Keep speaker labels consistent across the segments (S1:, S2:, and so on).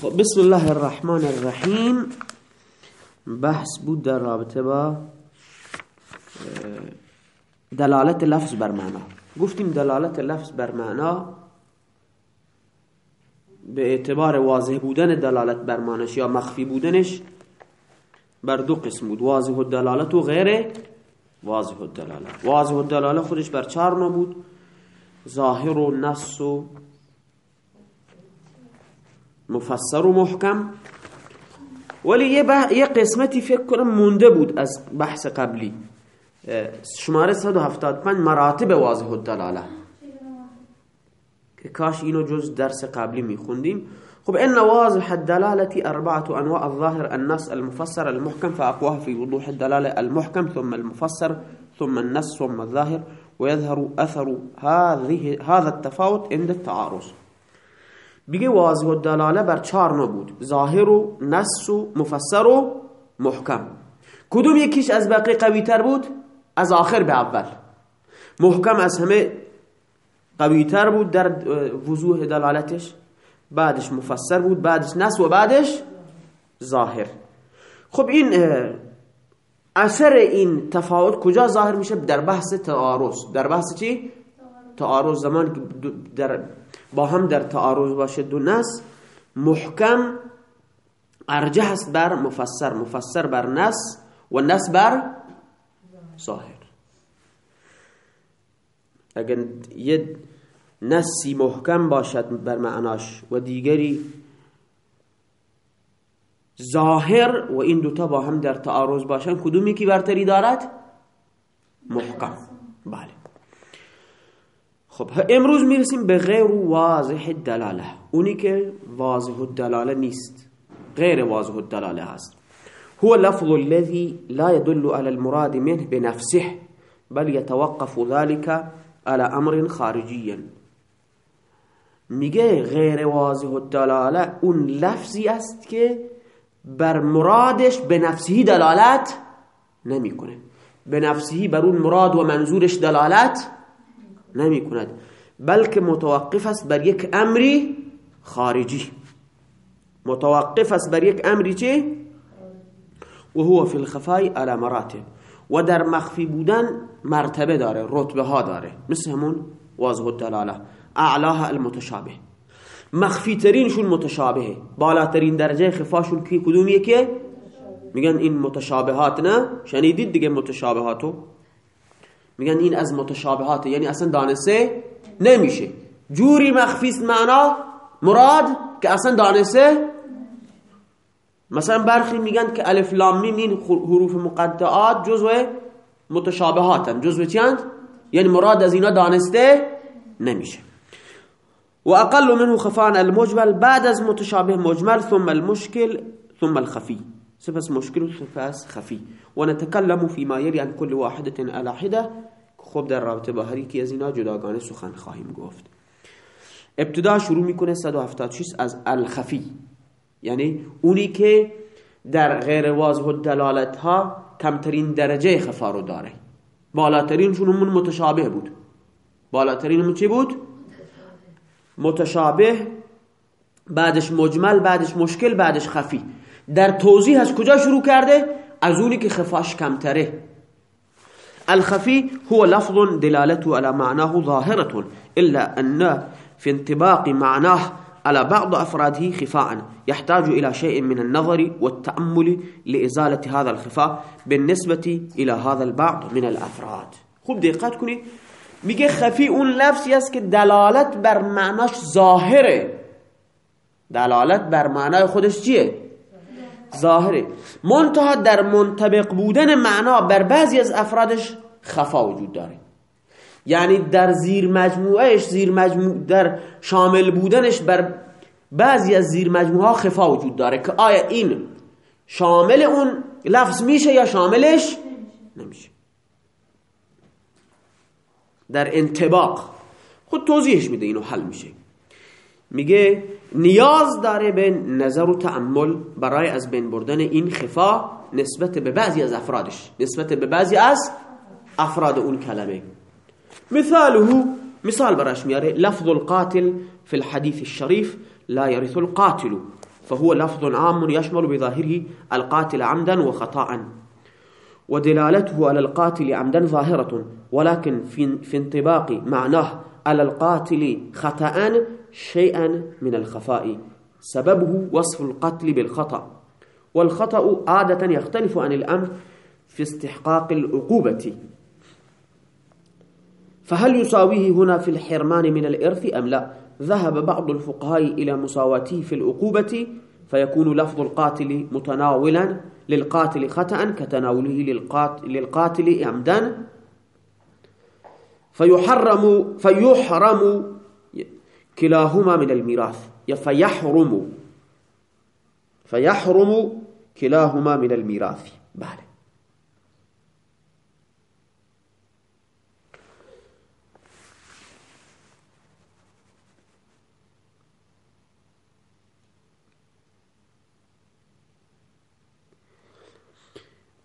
S1: خب بسم الله الرحمن الرحیم. بحث بود در رابطه با دلالت لفظ بر معنا. گفتیم دلالت لفظ بر معنا به اعتبار واضح بودن دلالت بر معناش یا مخفی بودنش بر دو قسم بود. واضح الدلالت و غیر واضح الدلالت. واضح الدلالت خودش بر چهار نوع بود. ظاهر و نص و مفسر و محکم ولی یه, یه قسمتی فکر کنم مونده بود از بحث قبلی. شماره 175 مراتب واضح الدلاله. که کاش اینو جز درس قبلی میخوندیم. خب ان واضح الدلالة اربعة انواع الظاهر النص المفسر المحكم فاقواها في وضوح الدلالة المحكم ثم المفسر ثم النص ثم الظاهر ويظهر اثر هذه هذا التفاوت عند التعارض. بگه واضح الدلاله بر چهار نوع بود ظاهر و نص و مفسر و محکم. کدوم یکیش از بقیه قوی تر بود؟ از آخر به اول. محکم از همه قوی تر بود در وضوح دلالتش. بعدش مفسر بود بعدش نص و بعدش ظاهر. خب این اثر این تفاوت کجا ظاهر میشه؟ در بحث تعارض. در بحث چی؟ تعارض. زمان در با هم در تعارض باشه. دو نص محکم ارجح است بر مفسر. مفسر بر نص و نص بر ظاهر. اگر یه نصی محکم باشد بر معناش و دیگری ظاهر و این دوتا با هم در تعارض باشن کدومی که برتری دارد؟ محکم. بله. خب امروز می‌رسیم به غیر واضح الدلاله. اونی که واضح الدلاله نیست. غیر واضح الدلاله هست. هو لفظ الذي لا يدل على المراد منه بنفسه بل يتوقف ذلك على امر خارجي. میگه غیر واضح الدلاله اون لفظی است که بر مرادش به نفسهی دلالت نمی‌کنه. به نفسهی بر اون مراد و منظورش دلالت نمی کند بلکه متوقف است بر یک امری خارجی. متوقف است بر یک امری چه؟ و هو فی الخفای على مراتب. و در مخفی بودن مرتبه داره رتبه ها داره. مثل همون واضح الدلاله. اعلاها المتشابه. مخفی ترینشون متشابهه. بالاترین درجه خفاشون که کدومیه که؟ میگن این متشابهات نه؟ شنیدید دیگه متشابهاتو؟ میگن این از متشابهات یعنی اصلا دانسه نمیشه. جوری مخفیست معنا مراد که اصلا دانسه مثلا برخی میگن که الف لام میم این حروف مقطعات جزو متشابهاتن. جزو چند یعنی مراد از اینا دانسته نمیشه. و اقل منه خفان المجمل بعد از متشابه مجمل ثم المشکل ثم الخفی. سپس مشکل و سپس خفی. و نتکلم فيما يلي عن كل واحدة على خب در رابطه با هر یکی از اینا سخن خواهیم گفت. ابتدا شروع می‌کنه 176 از الخفی. یعنی اونی که در غیر واضح دلالت ها کمترین درجه خفا رو داره. بالاترینشون همون متشابه بود. بالاترین چی بود؟ متشابه. بعدش مجمل بعدش مشکل بعدش خفی. در توضیح از کجا شروع کرده؟ از اونی که خفاش کمتره. الخفي هو لفظ دلالته على معناه ظاهرة إلا أن في انطباق معناه على بعض أفراده خفاء يحتاج إلى شيء من النظر والتأمل لإزالة هذا الخفاء بالنسبة إلى هذا البعض من الأفراد خوب دقت کنید. میگه خفی اون لفظی است که دلالت بر معناش ظاهره. دلالت بر معنای خودش چیه؟ ظاهره. منتها در منطبق بودن معنا بر بعضی از افرادش خفا وجود داره. یعنی در زیر مجموعهش زیر مجموع در شامل بودنش بر بعضی از زیر مجموعه خفا وجود داره که آیا این شامل اون لفظ میشه یا شاملش نمیشه. در انتباق خود توضیحش میده اینو حل میشه. میگه نیاز داره به نظر و تعمل برای از بین بردن این خفا نسبت به بعضی از افرادش نسبت به بعضی از افراد اون کلمه. مثاله مثال براش میاره لفظ القاتل في الحديث الشريف لا يرث القاتل فهو لفظ عام يشمل بظاهره القاتل عمدا وخطأ ودلالته على القاتل عمدا ظاهرة ولكن في انطباق معناه على القاتل خطأ شيئا من الخفاء. سببه وصف القتل بالخطأ. والخطأ عادة يختلف عن الأمر في استحقاق العقوبة. فهل يساويه هنا في الحرمان من الإرث أم لا؟ ذهب بعض الفقهاء إلى مساواته في العقوبة فيكون لفظ القاتل متناولا للقاتل خطأ كتناوله للقاتل عمدا. فيحرم فيحرم كلاهما من الميراث. فيحرم فيحرم كلاهما من الميراث. بله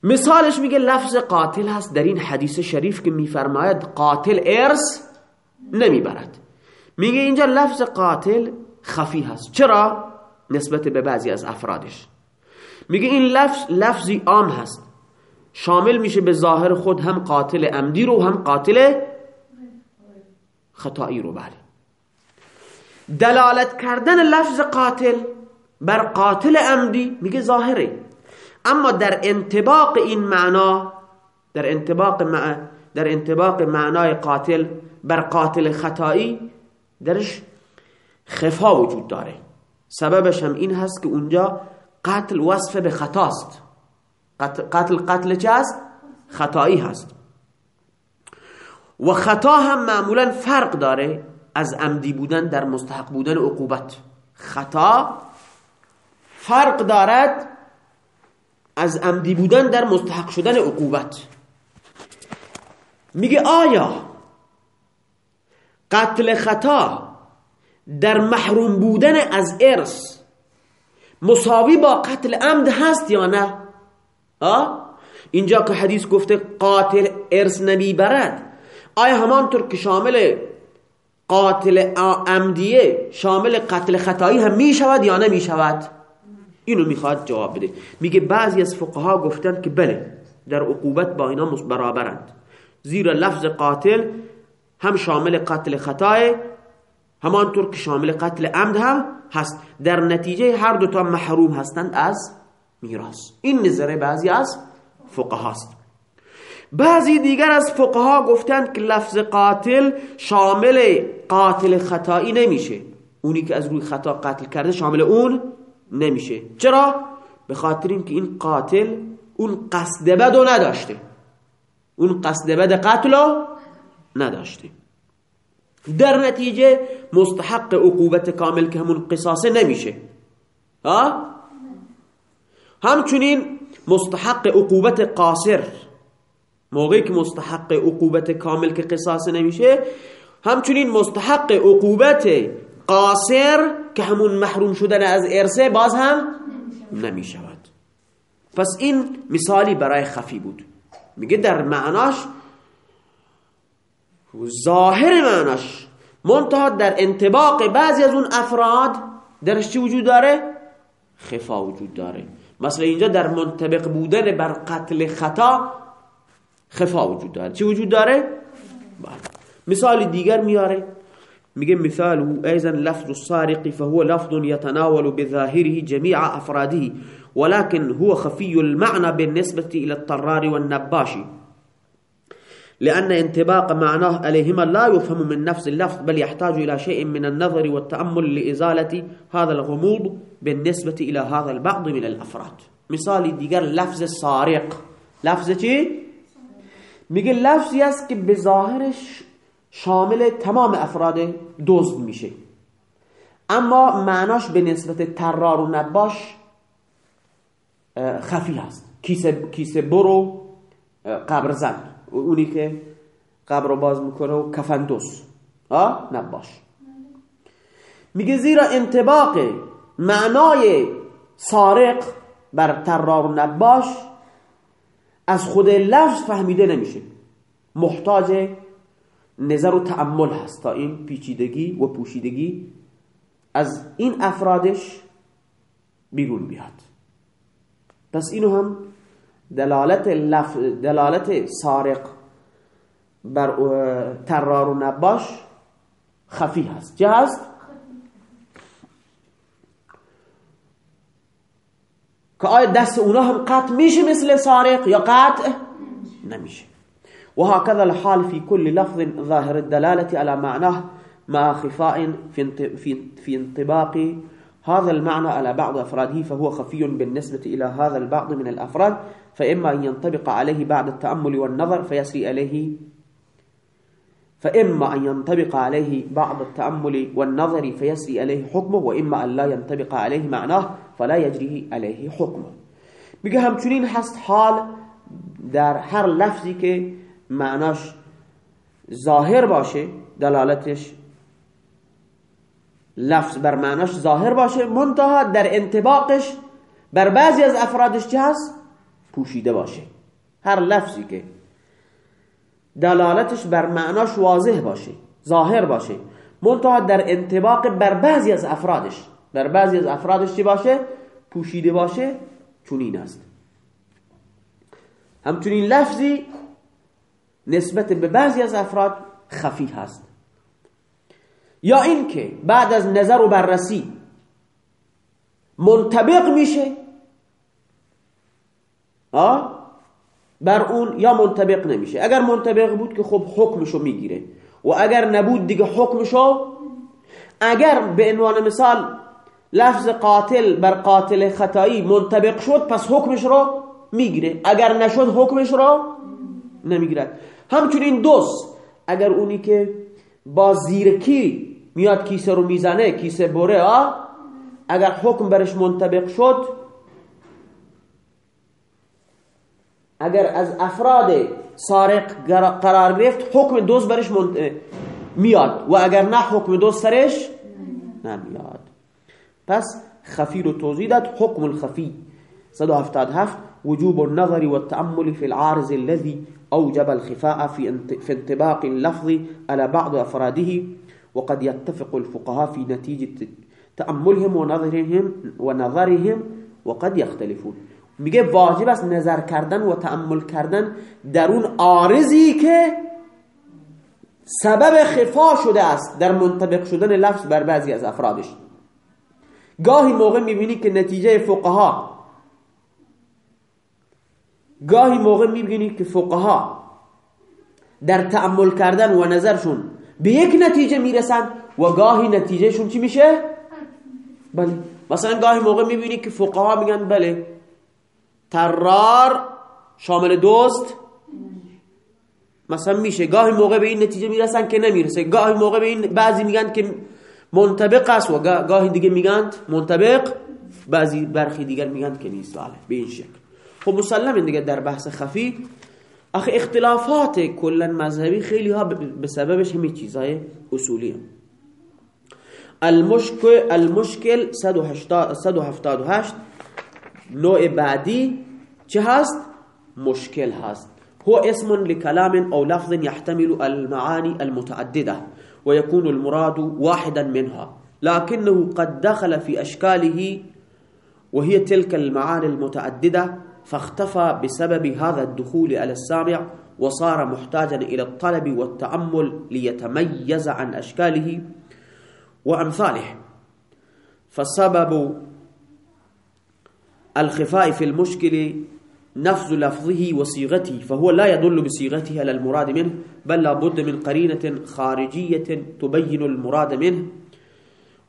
S1: مثالش میگه لفظ قاتل هست. در این حدیث شریف که میفرماید قاتل ارث نمیبرد. میگه اینجا لفظ قاتل خفی هست. چرا؟ نسبت به بعضی از افرادش. میگه این لفظ لفظی عام هست. شامل میشه به ظاهر خود هم قاتل عمدی رو هم قاتل خطایی رو. بله. دلالت کردن لفظ قاتل بر قاتل عمدی میگه ظاهره. اما در انتباق این معنا در انتباق مع در انتباق معنای قاتل بر قاتل خطایی درش خفا وجود داره. سببش هم این هست که اونجا قتل وصف به خطاست. قتل قتل چه هست؟ خطایی هست. و خطا هم معمولا فرق داره از عمدی بودن در مستحق بودن عقوبت. خطا فرق دارد از عمدی بودن در مستحق شدن عقوبت. میگه آیا قتل خطا در محروم بودن از ارث. مساوی با قتل عمد هست یا نه؟ آه؟ اینجا که حدیث گفته قاتل ارث نمی‌برد. آیا همانطور که شامل قاتل عمدیه شامل قتل خطایی هم می شود یا نمی شود اینو می‌خواد جواب بده. میگه بعضی از فقها گفتن که بله در عقوبت با اینا برابرند. زیرا لفظ قاتل هم شامل قتل خطای همانطور که شامل قتل عمد هم هست. در نتیجه هر دوتا محروم هستند از میراث. این نظر بعضی از فقها است بعضی دیگر از فقها گفتند که لفظ قاتل شامل قاتل خطایی نمیشه. اونی که از روی خطا قتل کرده شامل اون نمیشه. چرا؟ به خاطر اینکه این قاتل اون قصد بدو نداشته. اون قصد بد قتل نداشته در نتیجه مستحق عقوبت کامل که همون قصاصه نمیشه. ها؟ همچنین مستحق عقوبت قاصر موقعی که مستحق عقوبت کامل که قصاصه نمیشه همچنین مستحق عقوبت قاصر که همون محروم شدن از ارسه باز هم نمی شود پس این مثالی برای خفی بود. میگه در معناش ظاهر معناش منتها در انتباق بعضی از اون افراد درش چی وجود داره؟ خفا وجود داره مثلا اینجا در منطبق بودن بر قتل خطا خفا وجود داره چی وجود داره؟ بله. مثال دیگر میاره میگه مثاله ايضا لفظ السارق فهو لفظ يتناول بظاهره جميع افراده ولكن هو خفي المعنى بالنسبة الى الطرار والنباشي لأن انطباق معناه عليهما لا يفهم من نفس اللفظ بل يحتاج إلى شيء من النظر والتأمل لإزالة هذا الغموض بالنسبة إلى هذا البعض من الأفراد. مثال دیگر لفظ سارق. لفظ چی؟ میگه لفظی است که به ظاهرش شامل تمام افراد دزد میشه أما معناش به نسبت ترار و نباش خفی هست. کیسه, برو قبر زن. اونی که قبر رو باز می‌کنه و کفندوس. آه نباش میگه زیرا انتباق معنای سارق بر ترار نباش از خود لفظ فهمیده نمیشه. محتاج نظر و تعمل هست تا این پیچیدگی و پوشیدگی از این افرادش بیرون بیاد. پس اینو هم دلالت, لف... دلالت سارق بر ترار و نباش خفی هست. چه هست؟ که آیا دست اونا هم قطع میشه مثل سارق یا قطع؟ نمیشه. وهكذا الحال في كل لفظ ظاهر الدلالة على معناه مع خفاء في انطباق هذا المعنى على بعض أفراده فهو خفي بالنسبة إلى هذا البعض من الأفراد فإما أن ينطبق عليه بعد التأمل والنظر فيسري عليه فإما أن ينطبق عليه بعض التأمل والنظر فيسري عليه حكمه وإما أن لا ينطبق عليه معناه فلا يجري عليه حكمه. میگه همچنین هست حال در هر لفظی که معناش ظاهر باشه دلالتش لفظ بر معناش ظاهر باشه منتها در انطباقش بر بعضی از افرادش چه هست؟ پوشیده باشه. هر لفظی که دلالتش بر معناش واضح باشه ظاهر باشه منتها در انطباق بر بعضی از افرادش بر بعضی از افرادش چی باشه؟ پوشیده باشه چونین است. همچنین لفظی نسبت به بعضی از افراد خفی هست. یا اینکه بعد از نظر و بررسی منطبق میشه بر اون یا منطبق نمیشه. اگر منطبق بود که خب حکمشو می‌گیره. و اگر نبود دیگه حکمشو اگر به عنوان مثال لفظ قاتل بر قاتل خطایی منطبق شد پس حکمش رو می‌گیره. اگر نشد حکمش رو نمی‌گیرد. همچنین دوست اگر اونی که با زیرکی میاد کیسه رو می‌زنه کیسه بره آه اگر حکم برش منطبق شد اگر از افراد سارق قرار گرفت حکم دوز برش میاد. و اگر نه حکم دوز سرش نمیاد. پس خفی رو توضیح داد حکم الخفی. 177 وجوب النظر والتأمل في العارض الذي أوجب الخفاء في انطباق اللفظ على بعض أفراده وقد يتفق الفقهاء في نتيجة تأملهم ونظرهم ونظرهم وقد يختلفون. میگه واجب است نظر کردن و تأمل کردن در اون آرزی که سبب خفا شده است در منطبق شدن لفظ بر بعضی از افرادش. گاهی موقع می‌بینی که نتیجه فقها گاهی موقع می‌بینی که فقها در تأمل کردن و نظرشون به یک نتیجه می‌رسن و گاهی نتیجهشون چی میشه؟ بله. مثلا گاهی موقع می‌بینی که فقها میگن بله ترار شامل دوست مثلا میشه. گاهی موقع به این نتیجه می‌رسن که نمی‌رسه. گاهی موقع به این بعضی میگن که منطبق است و گاهی دیگه میگن منطبق. بعضی برخی دیگر میگن که نیست. بله به این شکل. خب مسلم دیگه در بحث خفی. آخه اختلافات کلا مذهبی خیلی ها به سببش همین چیزهای اصولی هم. المشکل المشکل 178 نوع بعدی چه هست؟ مشکل هست. هو اسم لكلام أو لفظ يحتمل المعاني المتعدده ويكون المراد واحدا منها. لكنه قد دخل في اشكاله وهي تلك المعاني المتعدده فاختفى بسبب هذا الدخول على السامع وصار محتاجا إلى الطلب والتأمل ليتميز عن أشكاله وأمثاله. فسبب الخفاء في المشكل نفذ لفظه وصيغته فهو لا يدل بصيغته على المراد منه بل لابد من قرينة خارجية تبين المراد منه.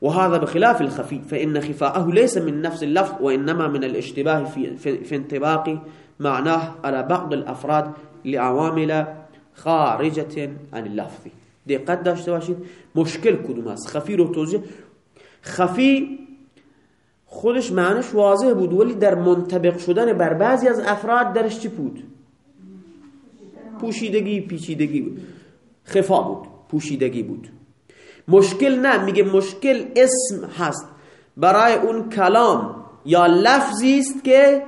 S1: وهذا بخلاف الخفي فإن خفاءه ليس من نفس اللفظ وإنما من الاشتباه في, في, في انطباق معناه على بعض الأفراد لعوامل خارجة عن اللفظ. دقت داشته باشید مشکل کدوم است خفی رو توضیح خفی خودش معنیش واضح بود ولی در منطبق شدن بر بعضی از افراد درش چی بود؟ پوشیدگی پیچیدگی بود. خفا بود. پوشیدگی بود. مشکل نه میگه مشکل اسم هست. برای اون کلام یا لفظی است که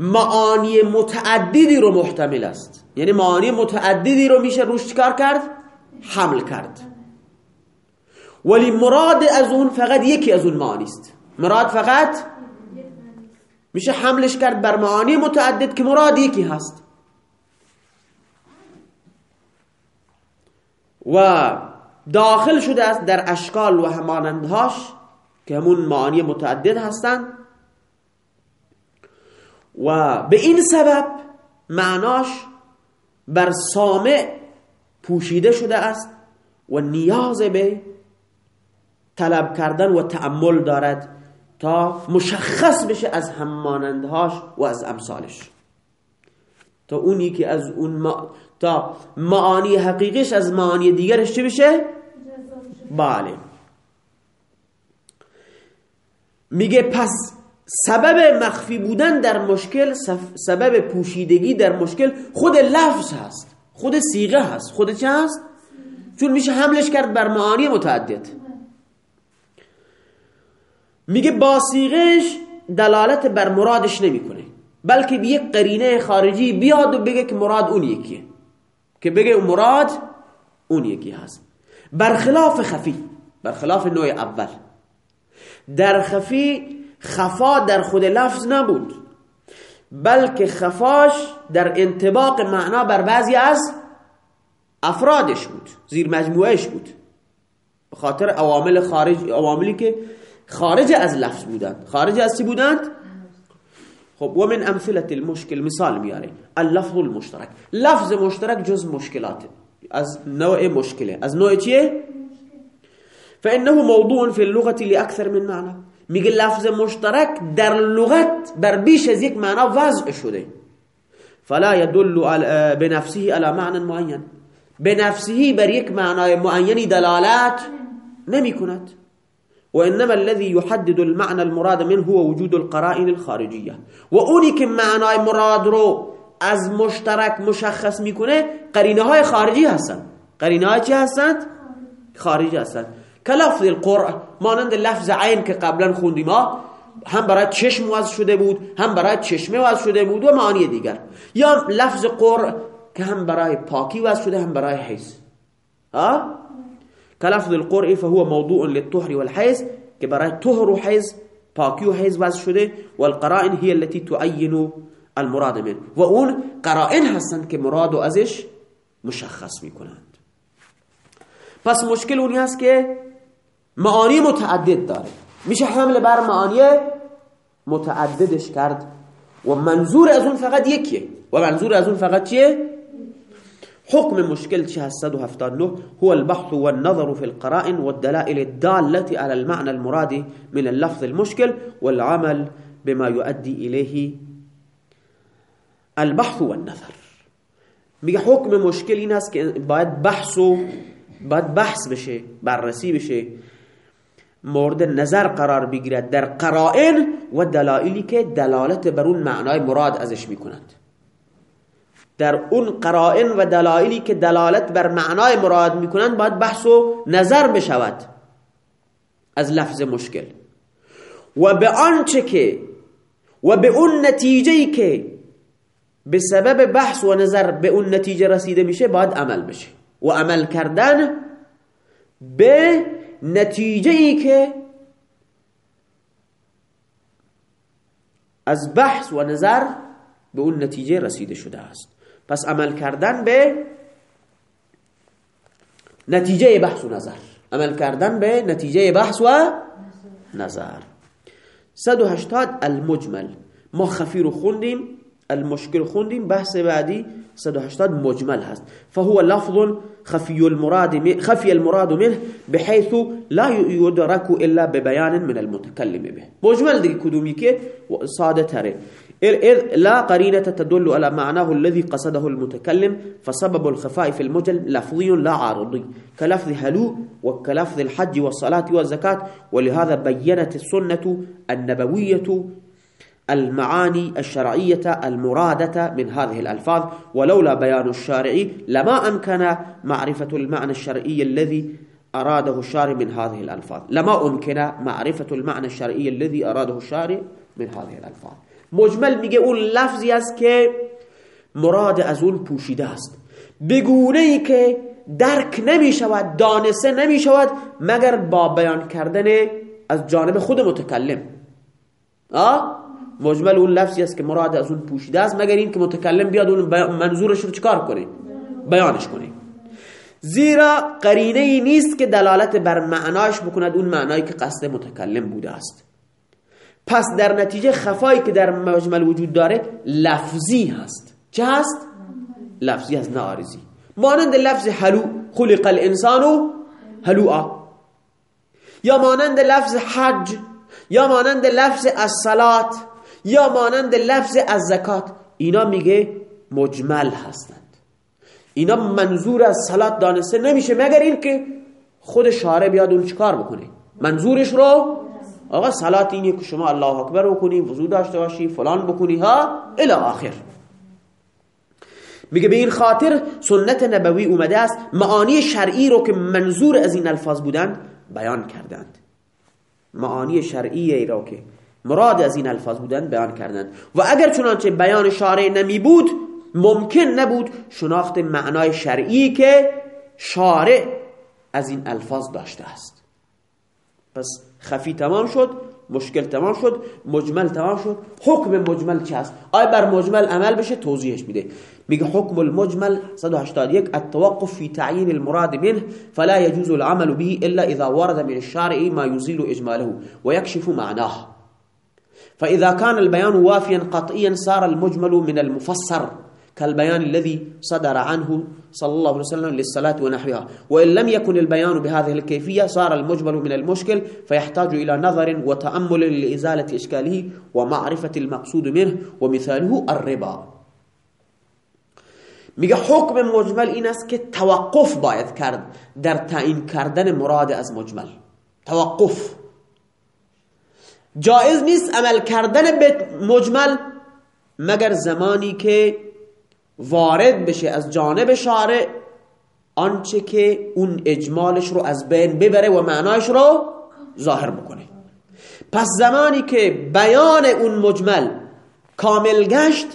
S1: معانی متعددی رو محتمل است. یعنی معانی متعددی رو میشه روش کار کرد؟ حمل کرد. ولی مراد از اون فقط یکی از اون معانی است. مراد فقط میشه حملش کرد بر معانی متعدد که مراد یکی هست. و داخل شده است در اشکال و همانندهاش که همون معانی متعدد هستند و به این سبب معناش بر سامع پوشیده شده است و نیاز به طلب کردن و تعمل دارد تا مشخص بشه از همانندهاش و از امثالش تا اونی که از اون. تا معانی حقیقیش از معانی دیگرش چه بشه؟ بله میگه پس سبب مخفی بودن در مشکل سبب پوشیدگی در مشکل خود لفظ هست خود سیغه هست خود چه هست؟ چون میشه حملش کرد بر معانی متعدد میگه با سیغش دلالت بر مرادش نمی‌کنه بلکه به یک قرینه خارجی بیاد و بگه که مراد اون یکیه که بگه مراد اون یکی هست. برخلاف خفی برخلاف نوع اول. در خفی خفا در خود لفظ نبود بلکه خفاش در انتباق معنا بر بعضی از افرادش بود زیر مجموعش بود. به خاطر عوامل خارج عواملی که خارج از لفظ بودند. خارج از چی بودند؟ خب و من أمثلة المشکل مثال میاره اللفظ المشترک. لفظ مشترک جز مشکلات. از نوع مشکله. از نوع چیه؟ فإنه موضوع في اللغة لأكثر من معنى. میگه لفظ مشترک در لغت بر بیش از یک معنا وضع شده. فلا يدل بنفسه على معنى معين بنفسه بر یک معنای معینی دلالت نمی کند وإنما الذي يحدد المعنى المراد منه هو وجود القرائن الخارجية. و اونی که مراد رو از مشترک مشخص میکنه قرینه های خارجی هستن. قرینه های چی هستند؟ خارجی هستند کلفظ القرع مانند لفظ عین که قبلا خوندیم هم برای چشم وضع شده بود هم برای چشمه وضع شده بود و معانی دیگر. یا لفظ قرع که هم برای پاکی وضع شده هم برای حیث ها كلفظ القرء فهو موضوع للطهر والحيز كبرای طهر و حیز پاکی و حیز وضع شده. والقرائن هي التي تعين المراد منه و اون قرائن هستند که مراد و ازش مشخص می‌کنند. پس مشکل اونی هست که معانی متعدد داره. میشه حمل بر معانی متعددش کرد. و منظور از اون فقط یکیه. و منظور از اون فقط چیه؟ حكم مشكلة هستد وهفتان هو البحث والنظر في القرائن والدلائل الدالة على المعنى المراد من اللفظ المشكل والعمل بما يؤدي إليه. البحث والنظر. میگه حکم مشکل این است که باید بحث و باید بحث بشه بررسی بشه. مورد نظر قرار بگیرد در قرائن و دلائلی که دلالت بر اون معنای مراد ازش میکنند در اون قرائن و دلایلی که دلالت بر معنای مراد می‌کنن باید بحث و نظر بشود. از لفظ مشکل. و به آنچه که و به اون نتیجه که به سبب بحث و نظر به اون نتیجه رسیده میشه باید عمل بشه. و عمل کردن به نتیجه که از بحث و نظر به اون نتیجه رسیده شده است. پس عمل کردن به نتیجه بحث و نظر. عمل کردن به نتیجه بحث و نظر. 180 المجمل. ما خفی رو خوندیم المشکل خوندیم بحث بعدی 180 مجمل هست. فهو لفظ خفي المراد خفي المراد منه بحيث لا يدرك الا ببيان من المتكلم به. مجمل دیگه کدومی که؟ ساده تره. إذ لا قرينة تدل على معناه الذي قصده المتكلم فسبب الخفاء في المجل لفظي لا عارضي كلفظ هلو وكلفظ الحج والصلاة والزكاة ولهذا بينت السنة النبوية المعاني الشرعية المرادة من هذه الألفاظ ولولا بيان الشارع لما أمكن معرفة المعنى الشرعي الذي أراده الشارع من هذه الألفاظ لما أمكن معرفة المعنى الشرعي الذي أراده الشارع من هذه الألفاظ. مجمل میگه اون لفظی است که مراد از اون پوشیده است. بگونه ای که درک نمی شود دانسه نمی شود مگر با بیان کردن از جانب خود متکلم. آه مجمل اون لفظی است که مراد از اون پوشیده است مگر این که متکلم بیاد اون منظورش رو چکار کنه؟ بیانش کنه. زیرا قرینه ای نیست که دلالت بر معناش بکند اون معنایی که قصد متکلم بوده است. پس در نتیجه خفایی که در مجمل وجود داره لفظی هست. چه هست؟ لفظی هست نه مانند لفظ حلو خلق الانسان حلوعا یا مانند لفظ حج یا مانند لفظ الصلات یا مانند لفظ از زکات اینا میگه مجمل هستند. اینا منظور از صلات دانسته نمیشه مگر این که خود شارع بیاد اون چیکار بکنه؟ منظورش رو آقا صلات اینه که شما الله اکبر بکنی وضو داشته باشی فلان بکنی ها الی آخر. میگه به این خاطر سنت نبوی اومده است معانی شرعی رو که منظور از این الفاظ بودن بیان کردند. معانی شرعی را که مراد از این الفاظ بودن بیان کردند. و اگر چنانچه بیان شارع نمی بود ممکن نبود شناخت معنای شرعی که شارع از این الفاظ داشته است. پس خفی تمام شد مشکل تمام شد مجمل تمام شد. حکم مجمل چه است آیا بر مجمل عمل بشه؟ توضیحش میده. میگه حکم المجمل 181 التوقف في تعيين المراد منه فلا يجوز العمل به الا اذا ورد من الشارع ما يزيل اجماله ويكشف معناه. فاذا كان البيان وافيا قطعيا صار المجمل من المفسر. كالبيان الذي صدر عنه صلى الله عليه وسلم للصلاة ونحوها. وإن لم يكن البيان بهذه الكيفية صار المجمل من المشكل فيحتاج إلى نظر وتأمل لإزالة إشكاله ومعرفة المقصود منه ومثاله الربا. میگه حکم مجمل این است که توقف باید کرد. در تعیین کردن مراد از مجمل. توقف. جایز نیست عمل کردن به مجمل مگر زمانی که وارد بشه از جانب شارع آنچه که اون اجمالش رو از بین ببره و معناش رو ظاهر بکنه. پس زمانی که بیان اون مجمل کامل گشت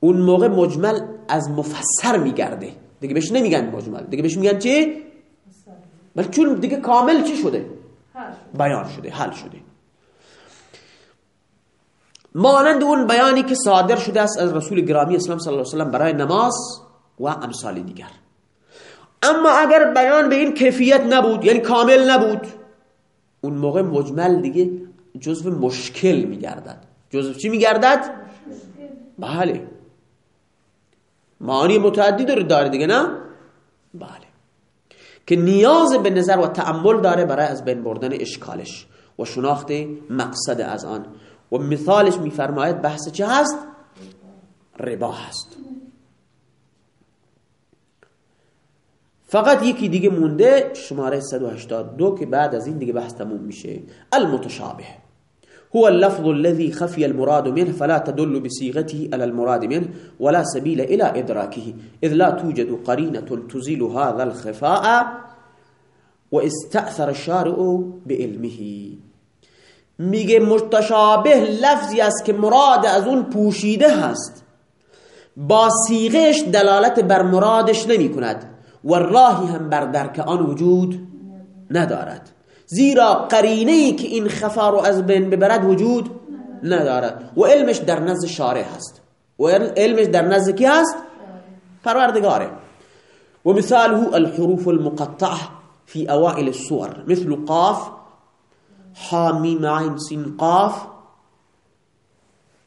S1: اون موقع مجمل از مفسر میگرده. دیگه بهش نمیگن مجمل. دیگه بهش میگن چی؟ بل چون دیگه کامل چی شده؟ بیان شده حل شده. مانند اون بیانی که صادر شده است از رسول گرامی اسلام صلی الله علیه وسلم برای نماز و امثال دیگر. اما اگر بیان به این کیفیت نبود یعنی کامل نبود اون موقع مجمل دیگه جزو مشکل میگردد. جزو چی میگردد؟ بله. معانی متعدی داره داره دیگه نه؟ بله. که نیاز به نظر و تعمل داره برای از بین بردن اشکالش و شناخت مقصد از آن. و مثالش میفرماید بحث چه هست؟ ربا هست. فقط یکی دیگه مونده شماره 182 که بعد از این دیگه بحث تموم میشه. المتشابه. هو اللفظ الذي خفي المراد منه فلا تدل بصيغته على المراد منه ولا سبيل إلى إدراكه. إذ لا توجد قرينة تزيل هذا الخفاء وإستأثر الشارع بعلمه میگه متشابه لفظی است که مراد از اون پوشیده هست. با سیغش دلالت بر مرادش نمی کند و راهی هم بر درک آن وجود ندارد. زیرا قرینه ای که این خفا رو از بین ببرد وجود ندارد. و علمش در نزد شارع هست. و علمش در نزد کی هست؟ پروردگاره. و مثاله الحروف المقطعه في اوائل الصور مثل قاف حامیم عین سین قاف.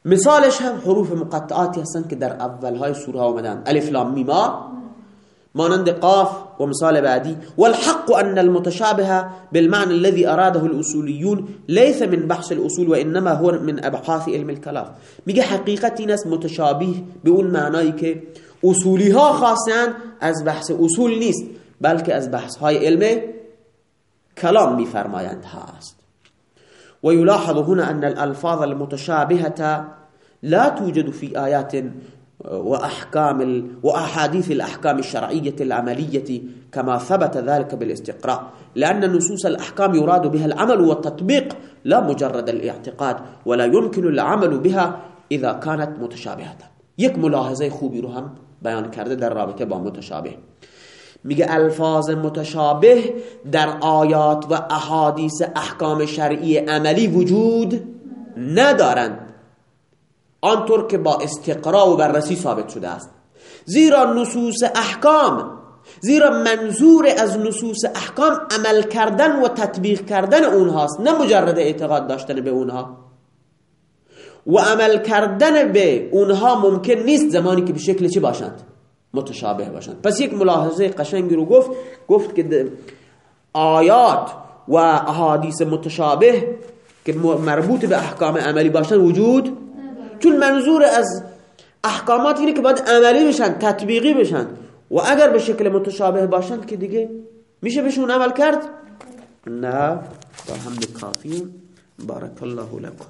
S1: مثالش هم حروف مقطعاتی هستند که در اولهای سوره آمدن. الف لام میما مانند قاف ومثال بعدي والحق أن المتشابه بالمعنى الذي أراده الأصوليون ليس من بحث الأصول وإنما هو من أبحاث علم الكلام. میگه حقیقت این است متشابه به اون معنایی که اصولی ها خواستن از بحث اصول نیست بلکه از بحث های علم کلام میفرمایند هست. ويلاحظ هنا أن الألفاظ المتشابهة لا توجد في آيات وأحكام وأحاديث الأحكام الشرعية العملية كما ثبت ذلك بالاستقراء. لأن نصوص الأحكام يراد بها العمل والتطبيق لا مجرد الاعتقاد ولا يمكن العمل بها إذا كانت متشابهة. يك ملاحظه خوبي رو هم بیان کرده در رابطه با متشابه. میگه الفاظ متشابه در آیات و احادیث احکام شرعی عملی وجود ندارند. آنطور که با استقرا و بررسی ثابت شده است. زیرا نصوص احکام زیرا منظور از نصوص احکام عمل کردن و تطبیق کردن اونهاست نه مجرد اعتقاد داشتن به اونها. و عمل کردن به اونها ممکن نیست زمانی که به شکل چی باشند. متشابه باشند پس یک ملاحظه قشنگی رو گفت گفت که آیات و احادیث متشابه که مربوط به احکام عملی باشند وجود چون منظور از احکامات اینه که باید عملی بشن تطبیقی بشن. و اگر به شکل متشابه باشند که دیگه میشه بهشون عمل کرد؟ نه. با هم کافی. بارک الله لكم